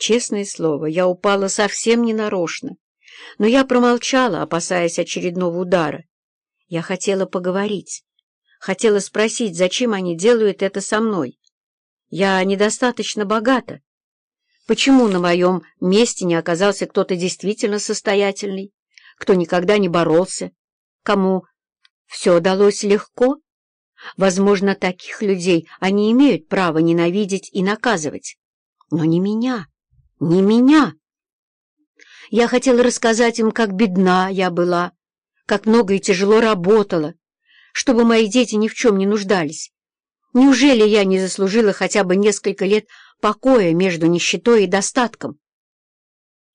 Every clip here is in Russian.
Честное слово, я упала совсем ненарочно, но я промолчала, опасаясь очередного удара. Я хотела поговорить, хотела спросить, зачем они делают это со мной. Я недостаточно богата. Почему на моем месте не оказался кто-то действительно состоятельный, кто никогда не боролся, кому все далось легко? Возможно, таких людей они имеют право ненавидеть и наказывать. Но не меня. Не меня. Я хотела рассказать им, как бедна я была, как много и тяжело работала, чтобы мои дети ни в чем не нуждались. Неужели я не заслужила хотя бы несколько лет покоя между нищетой и достатком?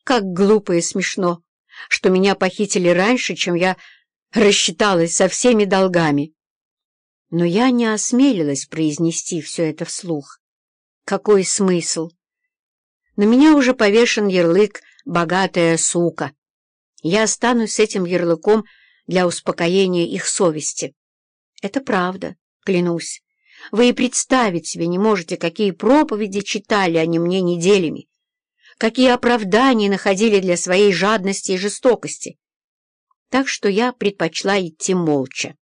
Как глупо и смешно, что меня похитили раньше, чем я рассчиталась со всеми долгами. Но я не осмелилась произнести все это вслух. Какой смысл? На меня уже повешен ярлык «богатая сука». Я останусь с этим ярлыком для успокоения их совести. Это правда, клянусь. Вы и представить себе не можете, какие проповеди читали они мне неделями, какие оправдания находили для своей жадности и жестокости. Так что я предпочла идти молча.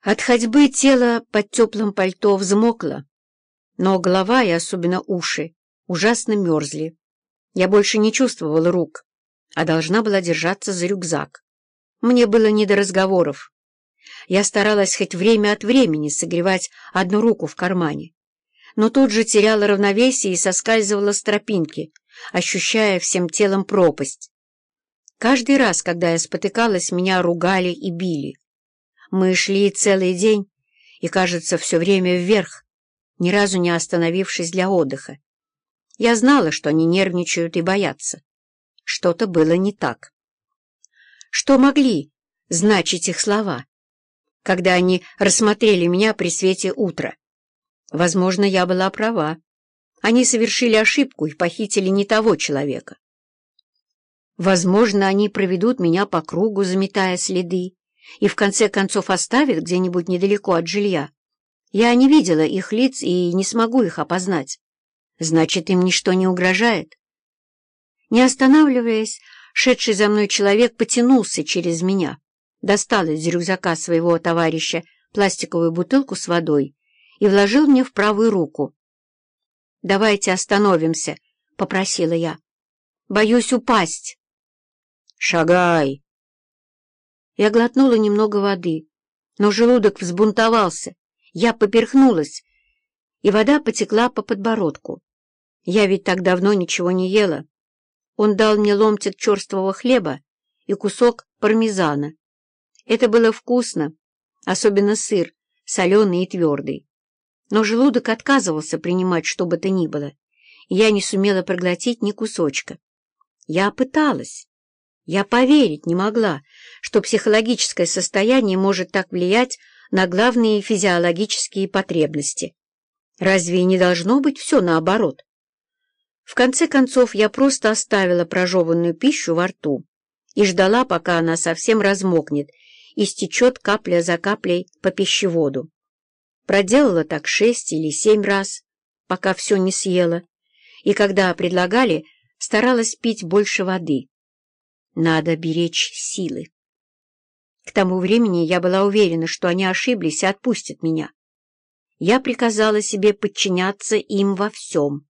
От ходьбы тело под теплым пальто взмокло, но голова и особенно уши ужасно мерзли. Я больше не чувствовала рук, а должна была держаться за рюкзак. Мне было не до разговоров. Я старалась хоть время от времени согревать одну руку в кармане, но тут же теряла равновесие и соскальзывала с тропинки, ощущая всем телом пропасть. Каждый раз, когда я спотыкалась, меня ругали и били. Мы шли целый день, и, кажется, все время вверх, ни разу не остановившись для отдыха. Я знала, что они нервничают и боятся. Что-то было не так. Что могли значить их слова, когда они рассмотрели меня при свете утра? Возможно, я была права. Они совершили ошибку и похитили не того человека. Возможно, они проведут меня по кругу, заметая следы, и в конце концов оставят где-нибудь недалеко от жилья. Я не видела их лиц и не смогу их опознать. Значит, им ничто не угрожает. Не останавливаясь, шедший за мной человек потянулся через меня, достал из рюкзака своего товарища пластиковую бутылку с водой и вложил мне в правую руку. «Давайте остановимся», — попросила я. «Боюсь упасть». «Шагай!» Я глотнула немного воды, но желудок взбунтовался. Я поперхнулась, и вода потекла по подбородку. Я ведь так давно ничего не ела. Он дал мне ломтик черствого хлеба и кусок пармезана. Это было вкусно, особенно сыр, соленый и твердый. Но желудок отказывался принимать что бы то ни было, и я не сумела проглотить ни кусочка. Я пыталась. Я поверить не могла, что психологическое состояние может так влиять на главные физиологические потребности. Разве не должно быть все наоборот? В конце концов, я просто оставила прожеванную пищу во рту и ждала, пока она совсем размокнет и стечет капля за каплей по пищеводу. Проделала так шесть или семь раз, пока все не съела, и когда предлагали, старалась пить больше воды. Надо беречь силы. К тому времени я была уверена, что они ошиблись и отпустят меня. Я приказала себе подчиняться им во всем.